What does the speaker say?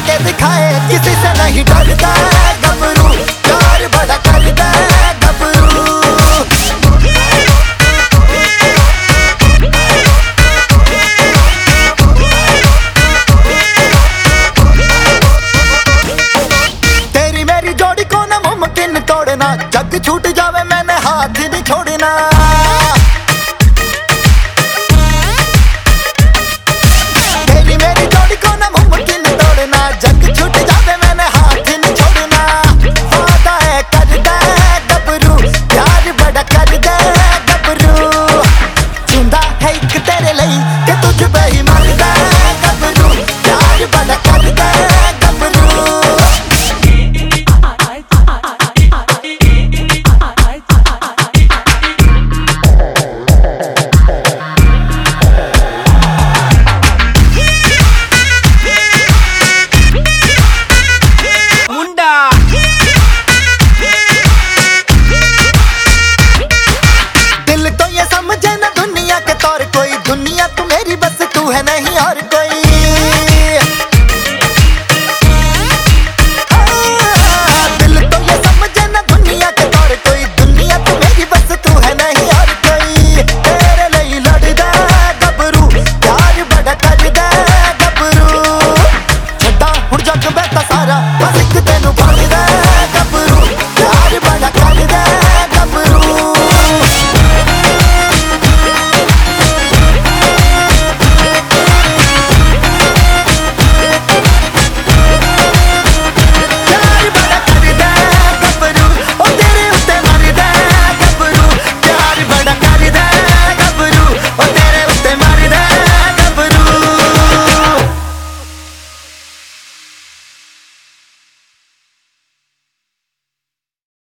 के दिखाए, किसी से नहीं डरता गबरू, प्यार बड़ा करता तेरी मेरी जोड़ी को ना मुमकिन तोड़ना, जग छूट जा